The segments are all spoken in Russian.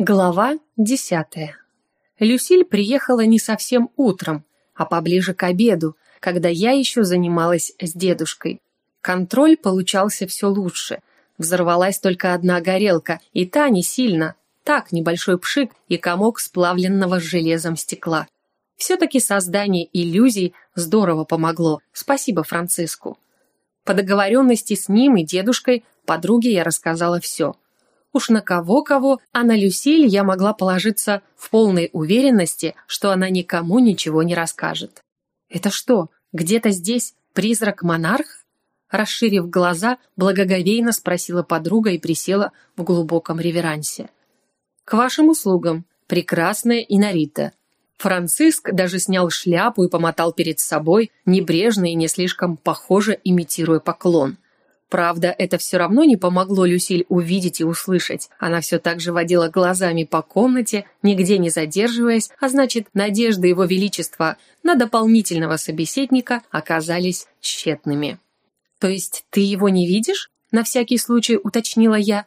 Глава десятая. Люсиль приехала не совсем утром, а поближе к обеду, когда я еще занималась с дедушкой. Контроль получался все лучше. Взорвалась только одна горелка, и та не сильно. Так, небольшой пшик и комок сплавленного с железом стекла. Все-таки создание иллюзий здорово помогло. Спасибо Франциску. По договоренности с ним и дедушкой подруге я рассказала все – Уж на кого-кого, а на Люсиль я могла положиться в полной уверенности, что она никому ничего не расскажет. «Это что, где-то здесь призрак-монарх?» Расширив глаза, благоговейно спросила подруга и присела в глубоком реверансе. «К вашим услугам, прекрасная Инарита». Франциск даже снял шляпу и помотал перед собой, небрежно и не слишком похоже имитируя поклон – Правда, это все равно не помогло Люсиль увидеть и услышать. Она все так же водила глазами по комнате, нигде не задерживаясь, а значит, надежды его величества на дополнительного собеседника оказались тщетными. «То есть ты его не видишь?» — на всякий случай уточнила я.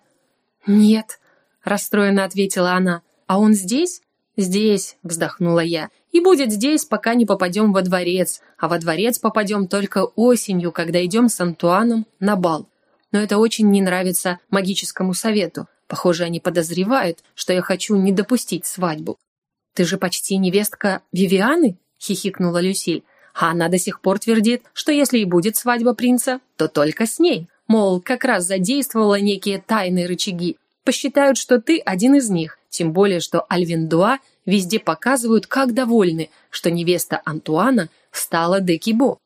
«Нет», — расстроенно ответила она. «А он здесь?» «Здесь», — вздохнула я, — «и будет здесь, пока не попадем во дворец, а во дворец попадем только осенью, когда идем с Антуаном на бал. Но это очень не нравится магическому совету. Похоже, они подозревают, что я хочу не допустить свадьбу». «Ты же почти невестка Вивианы?» — хихикнула Люсиль. «А она до сих пор твердит, что если и будет свадьба принца, то только с ней. Мол, как раз задействовала некие тайные рычаги. Посчитают, что ты один из них, тем более, что Альвиндуа везде показывают, как довольны, что невеста Антуана стала Декибо.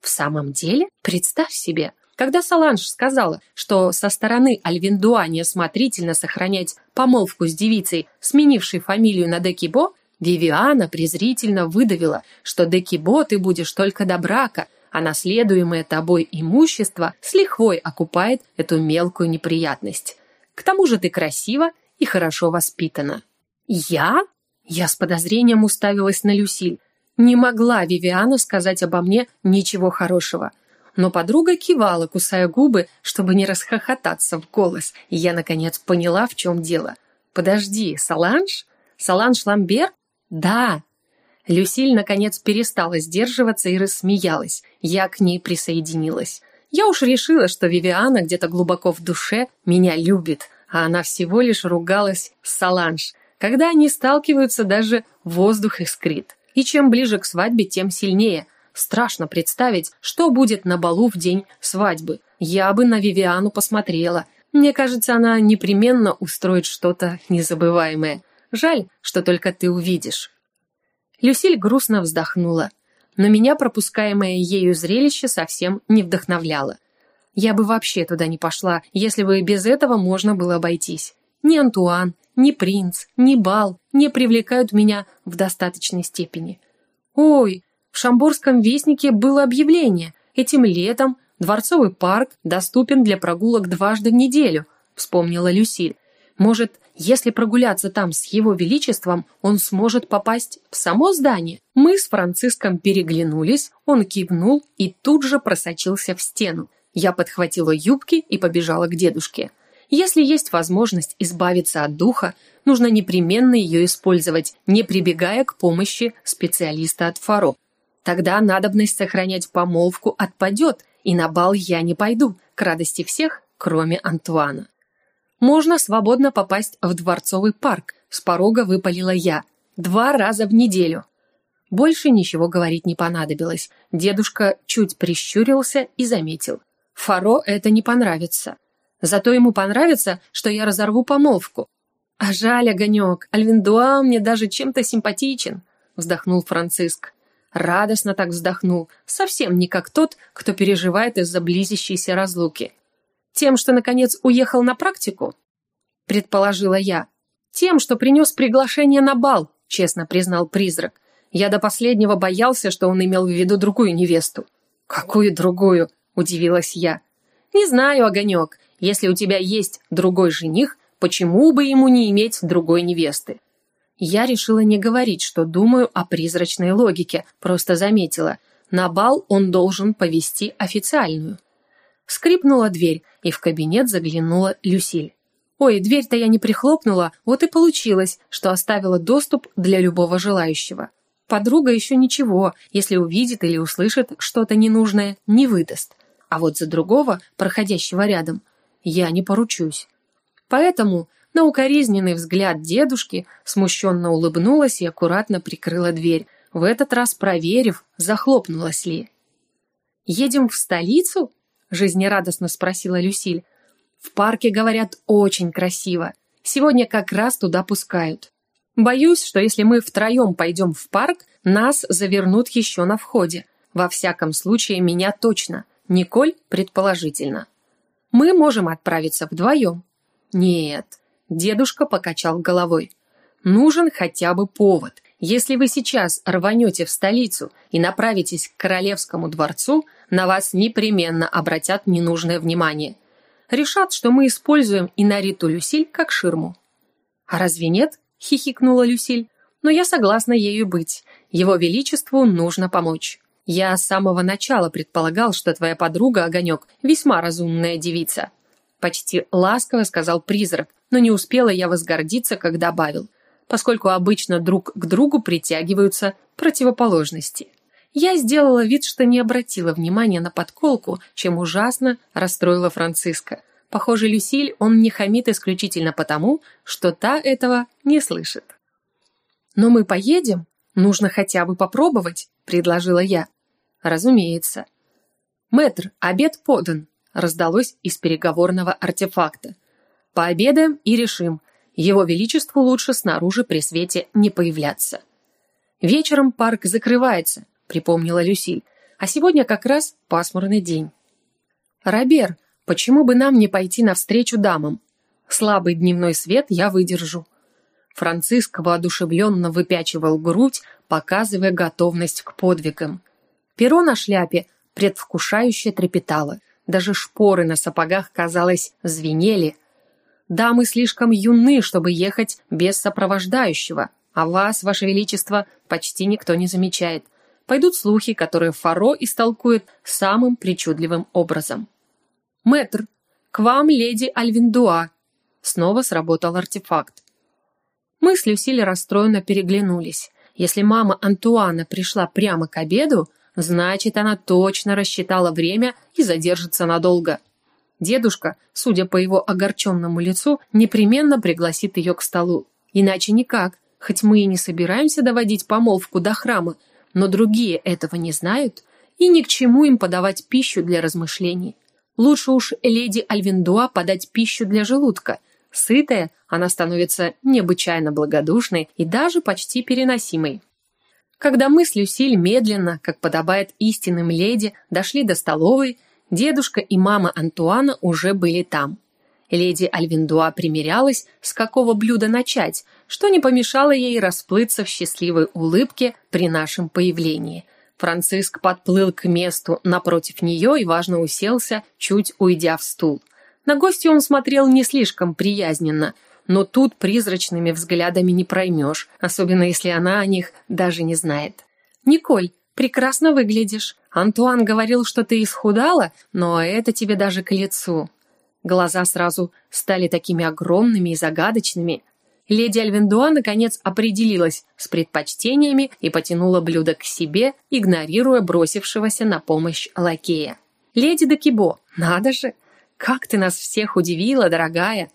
В самом деле, представь себе, когда Саланж сказала, что со стороны Альвиндуа неосмотрительно сохранять помолвку с девицей, сменившей фамилию на Декибо, Вивиана презрительно выдавила, что Декибо ты будешь только до брака, а наследуемое тобой имущество с лихвой окупает эту мелкую неприятность. К тому же ты красива и хорошо воспитана. Я? Я с подозрением уставилась на Люсиль. Не могла Вивиана сказать обо мне ничего хорошего. Но подруга кивала, кусая губы, чтобы не расхохотаться в голос, и я, наконец, поняла, в чем дело. «Подожди, Саланж? Саланж Ламбер? Да!» Люсиль, наконец, перестала сдерживаться и рассмеялась. Я к ней присоединилась. Я уж решила, что Вивиана где-то глубоко в душе меня любит, а она всего лишь ругалась с Саланж. Когда они сталкиваются, даже воздух искрит. И чем ближе к свадьбе, тем сильнее. Страшно представить, что будет на балу в день свадьбы. Я бы на Вивиану посмотрела. Мне кажется, она непременно устроит что-то незабываемое. Жаль, что только ты увидишь. Люсиль грустно вздохнула. Но меня пропускаемое ею зрелище совсем не вдохновляло. Я бы вообще туда не пошла, если бы без этого можно было обойтись. Ни Антуан, ни принц, ни бал не привлекают меня в достаточной степени. Ой, в Шамборском вестнике было объявление. Этим летом Дворцовый парк доступен для прогулок дважды в неделю, вспомнила Люсиль. Может, если прогуляться там с его величеством, он сможет попасть в само здание? Мы с Франциском переглянулись, он кивнул и тут же просочился в стену. Я подхватила юбки и побежала к дедушке. Если есть возможность избавиться от духа, нужно непременно ее использовать, не прибегая к помощи специалиста от Фаро. Тогда надобность сохранять помолвку отпадет, и на бал я не пойду, к радости всех, кроме Антуана. Можно свободно попасть в дворцовый парк, с порога выпалила я, два раза в неделю. Больше ничего говорить не понадобилось. Дедушка чуть прищурился и заметил. Фаро это не понравится. Зато ему понравится, что я разорву помолвку. А жаль, огонек, Альвиндуа мне даже чем-то симпатичен, вздохнул Франциск. Радостно так вздохнул, совсем не как тот, кто переживает из-за близящейся разлуки. Тем, что, наконец, уехал на практику? Предположила я. Тем, что принес приглашение на бал, честно признал призрак. Я до последнего боялся, что он имел в виду другую невесту. Какую другую? – удивилась я. «Не знаю, Огонек, если у тебя есть другой жених, почему бы ему не иметь другой невесты?» Я решила не говорить, что думаю о призрачной логике, просто заметила. На бал он должен повести официальную. Скрипнула дверь, и в кабинет заглянула Люсиль. Ой, дверь-то я не прихлопнула, вот и получилось, что оставила доступ для любого желающего. Подруга еще ничего, если увидит или услышит что-то ненужное, не выдаст. А вот за другого, проходящего рядом, я не поручусь. Поэтому на укоризненный взгляд дедушки смущенно улыбнулась и аккуратно прикрыла дверь, в этот раз проверив, захлопнулась ли. «Едем в столицу?» – жизнерадостно спросила Люсиль. «В парке, говорят, очень красиво. Сегодня как раз туда пускают. Боюсь, что если мы втроем пойдем в парк, нас завернут еще на входе. Во всяком случае, меня точно. Николь предположительно. Мы можем отправиться вдвоем. Нет. Дедушка покачал головой. Нужен хотя бы повод. Если вы сейчас рванете в столицу и направитесь к королевскому дворцу, на вас непременно обратят ненужное внимание. Решат, что мы используем Инариту Люсиль как ширму. А разве нет? хихикнула Люсиль. Но я согласна ею быть. Его величеству нужно помочь. Я с самого начала предполагал, что твоя подруга Огонек весьма разумная девица. Почти ласково сказал призрак, но не успела я возгордиться, как добавил – поскольку обычно друг к другу притягиваются противоположности. Я сделала вид, что не обратила внимания на подколку, чем ужасно расстроила Франциска. Похоже, Люсиль он не хамит исключительно потому, что та этого не слышит. «Но мы поедем? Нужно хотя бы попробовать», — предложила я. «Разумеется». «Мэтр, обед подан», — раздалось из переговорного артефакта. «Пообедаем и решим, его Величеству лучше снаружи при свете не появляться. «Вечером парк закрывается», — припомнила Люсиль, «а сегодня как раз пасмурный день». «Робер, почему бы нам не пойти навстречу дамам? Слабый дневной свет я выдержу». Франциск воодушевленно выпячивал грудь, показывая готовность к подвигам. Перо на шляпе предвкушающе трепетало. Даже шпоры на сапогах, казалось, звенели, Дамы слишком юны, чтобы ехать без сопровождающего, а вас, ваше величество, почти никто не замечает. Пойдут слухи, которые Фаро истолкует самым причудливым образом. «Мэтр, к вам леди Альвиндуа!» Снова сработал артефакт. Мы с Люсиль расстроенно переглянулись. Если мама Антуана пришла прямо к обеду, значит, она точно рассчитала время и задержится надолго. Дедушка, судя по его огорченному лицу, непременно пригласит ее к столу. Иначе никак, хоть мы и не собираемся доводить помолвку до храма, но другие этого не знают, и ни к чему им подавать пищу для размышлений. Лучше уж леди Альвиндуа подать пищу для желудка. Сытая, она становится необычайно благодушной и даже почти переносимой. Когда мы с Люсиль медленно, как подобает истинным леди, дошли до столовой, Дедушка и мама Антуана уже были там. Леди Альвиндуа примерялась, с какого блюда начать, что не помешало ей расплыться в счастливой улыбке при нашем появлении. Франциск подплыл к месту напротив нее и важно уселся, чуть уйдя в стул. На гостя он смотрел не слишком приязненно, но тут призрачными взглядами не проймешь, особенно если она о них даже не знает. «Николь, прекрасно выглядишь. Антуан говорил, что ты исхудала, но это тебе даже к лицу. Глаза сразу стали такими огромными и загадочными. Леди Альвендуа наконец определилась с предпочтениями и потянула блюдо к себе, игнорируя бросившегося на помощь лакея. «Леди Декибо, надо же! Как ты нас всех удивила, дорогая!»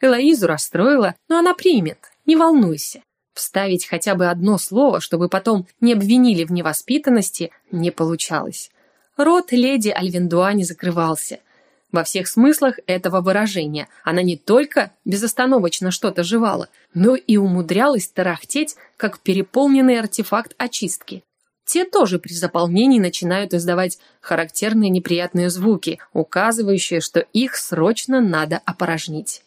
Элоизу расстроила, но она примет, не волнуйся. Вставить хотя бы одно слово, чтобы потом не обвинили в невоспитанности, не получалось. Рот леди Альвендуа не закрывался. Во всех смыслах этого выражения она не только безостановочно что-то жевала, но и умудрялась тарахтеть, как переполненный артефакт очистки. Те тоже при заполнении начинают издавать характерные неприятные звуки, указывающие, что их срочно надо опорожнить.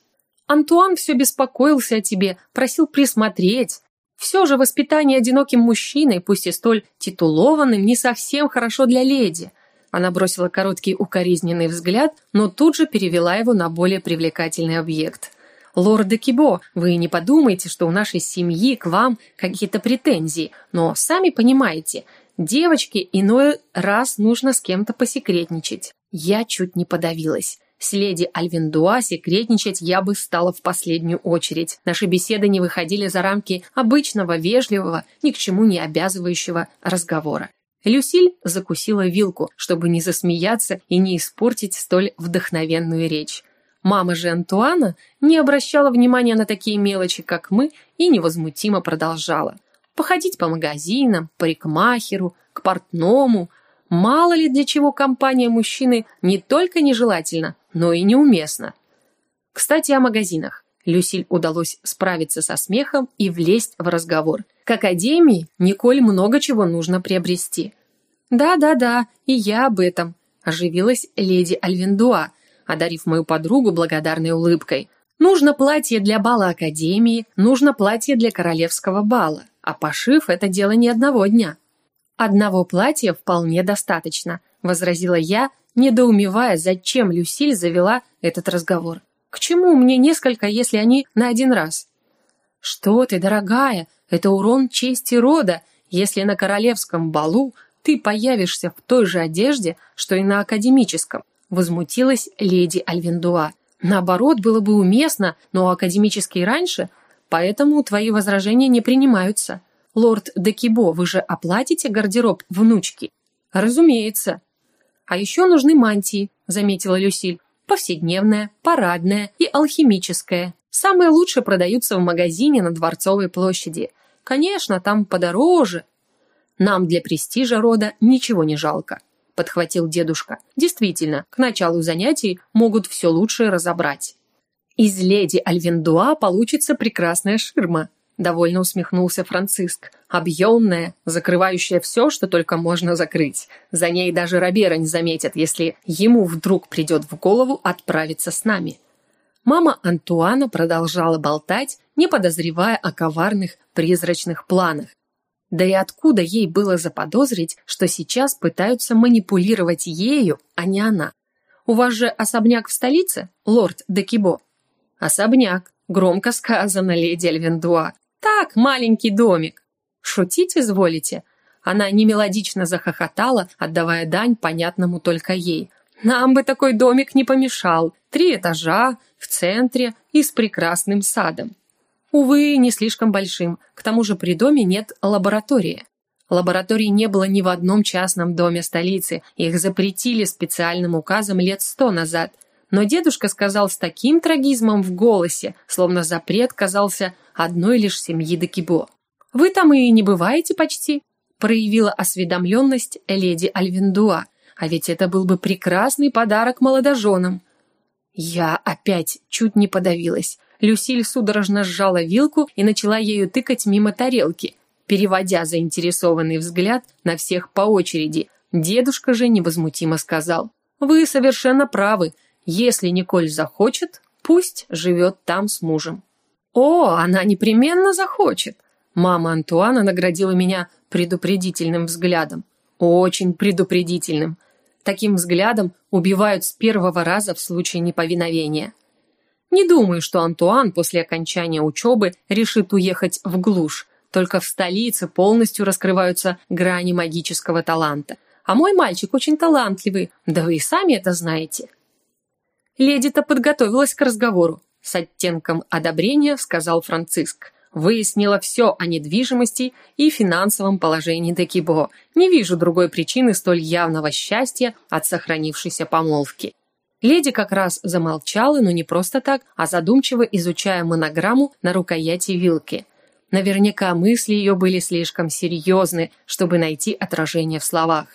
Антуан все беспокоился о тебе, просил присмотреть. Все же воспитание одиноким мужчиной, пусть и столь титулованным, не совсем хорошо для леди. Она бросила короткий укоризненный взгляд, но тут же перевела его на более привлекательный объект. «Лорд де Кибо, вы не подумайте, что у нашей семьи к вам какие-то претензии, но сами понимаете, девочке иной раз нужно с кем-то посекретничать». Я чуть не подавилась. С леди Альвиндуа секретничать я бы стала в последнюю очередь. Наши беседы не выходили за рамки обычного, вежливого, ни к чему не обязывающего разговора. Люсиль закусила вилку, чтобы не засмеяться и не испортить столь вдохновенную речь. Мама же Антуана не обращала внимания на такие мелочи, как мы, и невозмутимо продолжала. Походить по магазинам, парикмахеру, к портному. Мало ли для чего компания мужчины не только нежелательна, но и неуместно. Кстати, о магазинах. Люсиль удалось справиться со смехом и влезть в разговор. К академии Николь много чего нужно приобрести. «Да-да-да, и я об этом», – оживилась леди Альвиндуа, одарив мою подругу благодарной улыбкой. «Нужно платье для бала академии, нужно платье для королевского бала, а пошив – это дело не одного дня». «Одного платья вполне достаточно», – возразила я, недоумевая, зачем Люсиль завела этот разговор. «К чему мне несколько, если они на один раз?» «Что ты, дорогая, это урон чести рода, если на королевском балу ты появишься в той же одежде, что и на академическом», возмутилась леди Альвиндуа. «Наоборот, было бы уместно, но академический раньше, поэтому твои возражения не принимаются. Лорд Декибо, вы же оплатите гардероб внучки?» «Разумеется», а еще нужны мантии, заметила Люсиль. Повседневная, парадная и алхимическая. Самые лучшие продаются в магазине на Дворцовой площади. Конечно, там подороже. Нам для престижа рода ничего не жалко, подхватил дедушка. Действительно, к началу занятий могут все лучшее разобрать. Из леди Альвендуа получится прекрасная ширма, довольно усмехнулся Франциск. Объемная, закрывающая все, что только можно закрыть. За ней даже Робера не заметят, если ему вдруг придет в голову отправиться с нами. Мама Антуана продолжала болтать, не подозревая о коварных призрачных планах. Да и откуда ей было заподозрить, что сейчас пытаются манипулировать ею, а не она? У вас же особняк в столице, лорд Декибо? Особняк, громко сказано, леди Альвендуа. Так, маленький домик. Шутить изволите? Она немелодично захохотала, отдавая дань понятному только ей. Нам бы такой домик не помешал. Три этажа, в центре и с прекрасным садом. Увы, не слишком большим. К тому же при доме нет лаборатории. Лабораторий не было ни в одном частном доме столицы. Их запретили специальным указом лет сто назад. Но дедушка сказал с таким трагизмом в голосе, словно запрет казался одной лишь семьи Декибо. «Вы там и не бываете почти?» проявила осведомленность леди Альвиндуа, а ведь это был бы прекрасный подарок молодоженам. Я опять чуть не подавилась. Люсиль судорожно сжала вилку и начала ею тыкать мимо тарелки, переводя заинтересованный взгляд на всех по очереди. Дедушка же невозмутимо сказал, «Вы совершенно правы. Если Николь захочет, пусть живет там с мужем». «О, она непременно захочет!» Мама Антуана наградила меня предупредительным взглядом. Очень предупредительным. Таким взглядом убивают с первого раза в случае неповиновения. Не думаю, что Антуан после окончания учебы решит уехать в глушь. Только в столице полностью раскрываются грани магического таланта. А мой мальчик очень талантливый, да вы и сами это знаете. Леди-то подготовилась к разговору. С оттенком одобрения сказал Франциск. Выяснила все о недвижимости и финансовом положении Декибо. Не вижу другой причины столь явного счастья от сохранившейся помолвки. Леди как раз замолчала, но не просто так, а задумчиво изучая монограмму на рукояти вилки. Наверняка мысли ее были слишком серьезны, чтобы найти отражение в словах.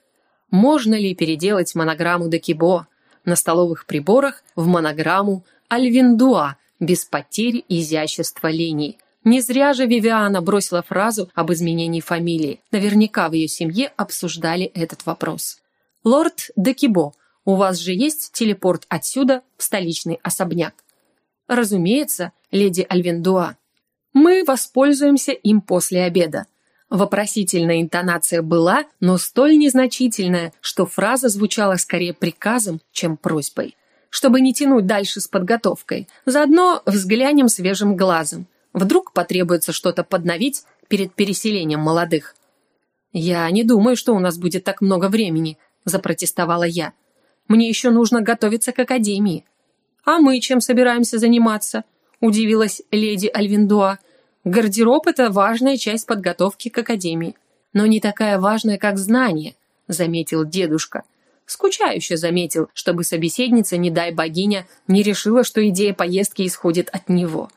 Можно ли переделать монограмму Декибо на столовых приборах в монограмму Альвиндуа без потерь изящества линий. Не зря же Вивиана бросила фразу об изменении фамилии. Наверняка в ее семье обсуждали этот вопрос. «Лорд Декибо, у вас же есть телепорт отсюда в столичный особняк?» «Разумеется, леди Альвиндуа. Мы воспользуемся им после обеда». Вопросительная интонация была, но столь незначительная, что фраза звучала скорее приказом, чем просьбой чтобы не тянуть дальше с подготовкой. Заодно взглянем свежим глазом. Вдруг потребуется что-то подновить перед переселением молодых. «Я не думаю, что у нас будет так много времени», – запротестовала я. «Мне еще нужно готовиться к академии. «А мы чем собираемся заниматься?» – удивилась леди Альвиндуа. «Гардероб – это важная часть подготовки к академии, но не такая важная, как знание», – заметил дедушка. Скучающе заметил, чтобы собеседница, не дай богиня, не решила, что идея поездки исходит от него.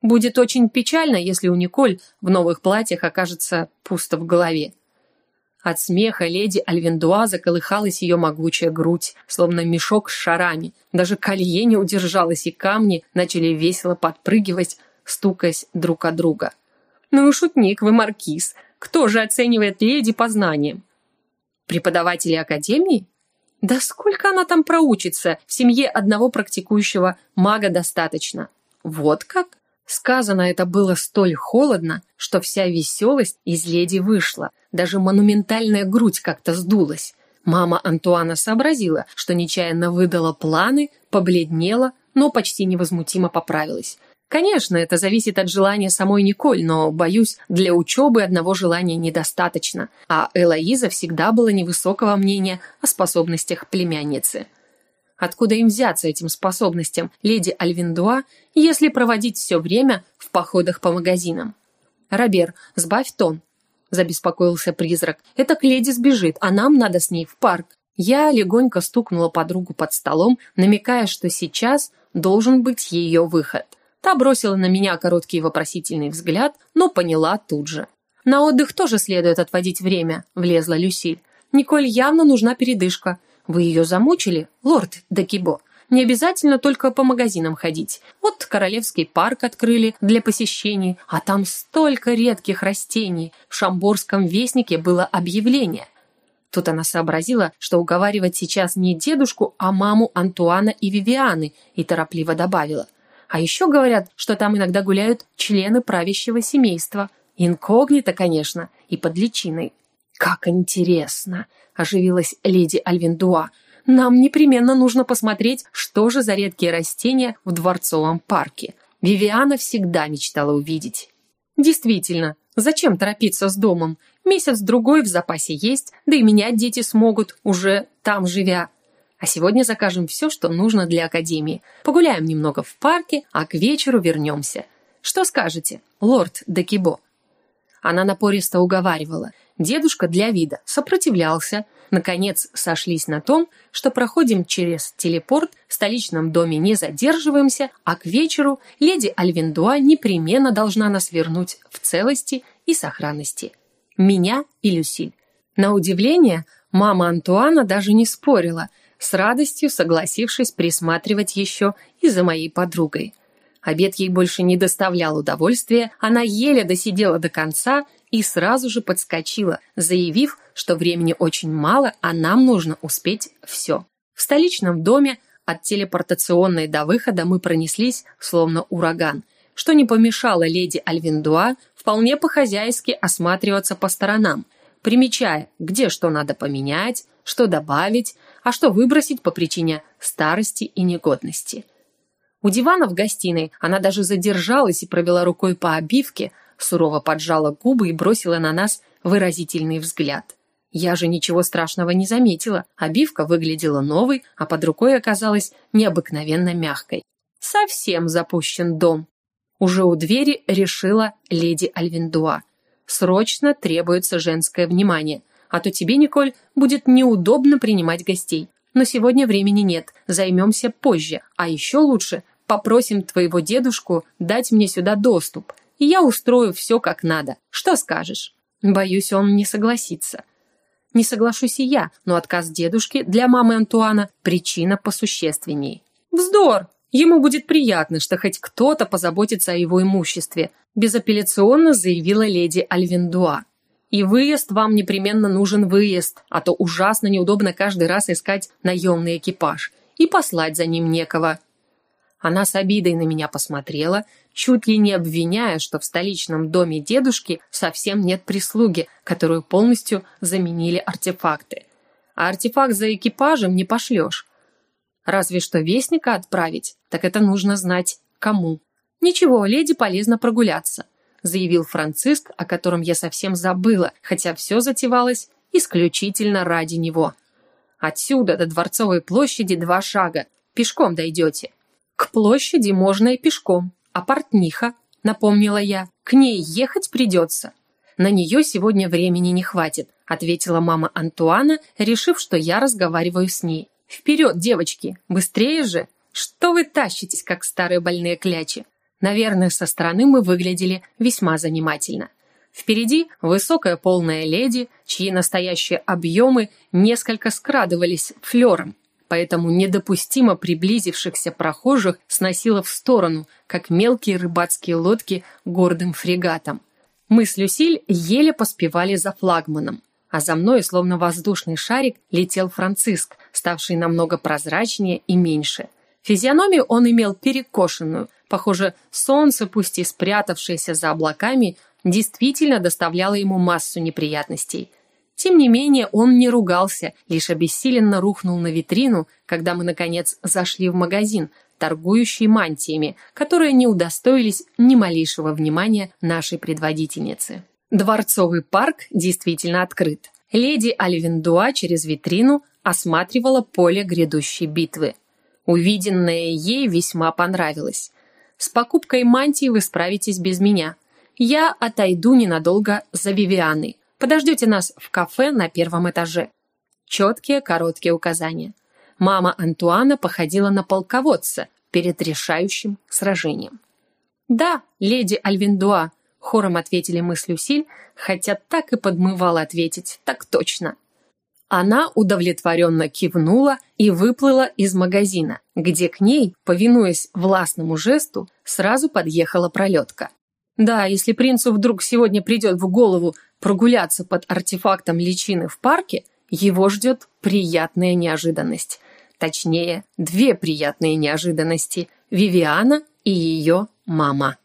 Будет очень печально, если у Николь в новых платьях окажется пусто в голове. От смеха леди Альвендуа заколыхалась ее могучая грудь, словно мешок с шарами. Даже колье не удержалось, и камни начали весело подпрыгивать, стукаясь друг от друга. «Ну и шутник вы, маркиз. Кто же оценивает леди по знаниям? Преподаватели академии? Да сколько она там проучится? В семье одного практикующего мага достаточно. Вот как? Сказано это было столь холодно, что вся веселость из леди вышла. Даже монументальная грудь как-то сдулась. Мама Антуана сообразила, что нечаянно выдала планы, побледнела, но почти невозмутимо поправилась. Конечно, это зависит от желания самой Николь, но, боюсь, для учебы одного желания недостаточно, а Элоиза всегда была невысокого мнения о способностях племянницы. Откуда им взяться этим способностям, леди Альвиндуа, если проводить все время в походах по магазинам? «Робер, сбавь тон», – забеспокоился призрак. «Это к леди сбежит, а нам надо с ней в парк». Я легонько стукнула подругу под столом, намекая, что сейчас должен быть ее выход. Та бросила на меня короткий вопросительный взгляд, но поняла тут же. «На отдых тоже следует отводить время», – влезла Люсиль. «Николь явно нужна передышка. Вы ее замучили, лорд Декибо? Не обязательно только по магазинам ходить. Вот Королевский парк открыли для посещений, а там столько редких растений. В Шамборском вестнике было объявление. Тут она сообразила, что уговаривать сейчас не дедушку, а маму Антуана и Вивианы, и торопливо добавила. А еще говорят, что там иногда гуляют члены правящего семейства. Инкогнито, конечно, и под личиной. «Как интересно!» – оживилась леди Альвиндуа. «Нам непременно нужно посмотреть, что же за редкие растения в дворцовом парке. Вивиана всегда мечтала увидеть». «Действительно, зачем торопиться с домом? Месяц-другой в запасе есть, да и менять дети смогут, уже там живя. А сегодня закажем все, что нужно для академии. Погуляем немного в парке, а к вечеру вернемся. Что скажете, лорд Декибо?» Она напористо уговаривала – Дедушка для вида сопротивлялся. Наконец сошлись на том, что проходим через телепорт, в столичном доме не задерживаемся, а к вечеру леди Альвиндуа непременно должна нас вернуть в целости и сохранности. Меня и Люсиль. На удивление, мама Антуана даже не спорила, с радостью согласившись присматривать еще и за моей подругой. Обед ей больше не доставлял удовольствия, она еле досидела до конца и сразу же подскочила, заявив, что времени очень мало, а нам нужно успеть все. В столичном доме от телепортационной до выхода мы пронеслись, словно ураган, что не помешало леди Альвиндуа вполне по-хозяйски осматриваться по сторонам, примечая, где что надо поменять, что добавить, а что выбросить по причине старости и негодности. У дивана в гостиной она даже задержалась и провела рукой по обивке, сурово поджала губы и бросила на нас выразительный взгляд. Я же ничего страшного не заметила. Обивка выглядела новой, а под рукой оказалась необыкновенно мягкой. Совсем запущен дом. Уже у двери решила леди Альвиндуа. Срочно требуется женское внимание, а то тебе, Николь, будет неудобно принимать гостей. Но сегодня времени нет, займемся позже, а еще лучше попросим твоего дедушку дать мне сюда доступ и я устрою все как надо. Что скажешь?» Боюсь, он не согласится. Не соглашусь и я, но отказ дедушки для мамы Антуана – причина посущественней. «Вздор! Ему будет приятно, что хоть кто-то позаботится о его имуществе», безапелляционно заявила леди Альвиндуа. «И выезд вам непременно нужен выезд, а то ужасно неудобно каждый раз искать наемный экипаж. И послать за ним некого. Она с обидой на меня посмотрела, чуть ли не обвиняя, что в столичном доме дедушки совсем нет прислуги, которую полностью заменили артефакты. А артефакт за экипажем не пошлешь. Разве что вестника отправить, так это нужно знать кому. «Ничего, леди полезно прогуляться», заявил Франциск, о котором я совсем забыла, хотя все затевалось исключительно ради него. «Отсюда до Дворцовой площади два шага. Пешком дойдете. К площади можно и пешком, а портниха, напомнила я, к ней ехать придется. На нее сегодня времени не хватит, ответила мама Антуана, решив, что я разговариваю с ней. Вперед, девочки, быстрее же! Что вы тащитесь, как старые больные клячи? Наверное, со стороны мы выглядели весьма занимательно. Впереди высокая полная леди, чьи настоящие объемы несколько скрадывались флером, поэтому недопустимо приблизившихся прохожих сносило в сторону, как мелкие рыбацкие лодки гордым фрегатом. Мы с Люсиль еле поспевали за флагманом, а за мной, словно воздушный шарик, летел Франциск, ставший намного прозрачнее и меньше. Физиономию он имел перекошенную, похоже, солнце, пусть и спрятавшееся за облаками, действительно доставляло ему массу неприятностей. Тем не менее, он не ругался, лишь обессиленно рухнул на витрину, когда мы, наконец, зашли в магазин, торгующий мантиями, которые не удостоились ни малейшего внимания нашей предводительницы. Дворцовый парк действительно открыт. Леди Альвиндуа через витрину осматривала поле грядущей битвы. Увиденное ей весьма понравилось. «С покупкой мантии вы справитесь без меня», я отойду ненадолго за Вивианой. Подождете нас в кафе на первом этаже. Четкие, короткие указания. Мама Антуана походила на полководца перед решающим сражением. «Да, леди Альвиндуа», — хором ответили мы с Люсиль, хотя так и подмывала ответить, так точно. Она удовлетворенно кивнула и выплыла из магазина, где к ней, повинуясь властному жесту, сразу подъехала пролетка. Да, если принцу вдруг сегодня придет в голову прогуляться под артефактом личины в парке, его ждет приятная неожиданность. Точнее, две приятные неожиданности – Вивиана и ее мама.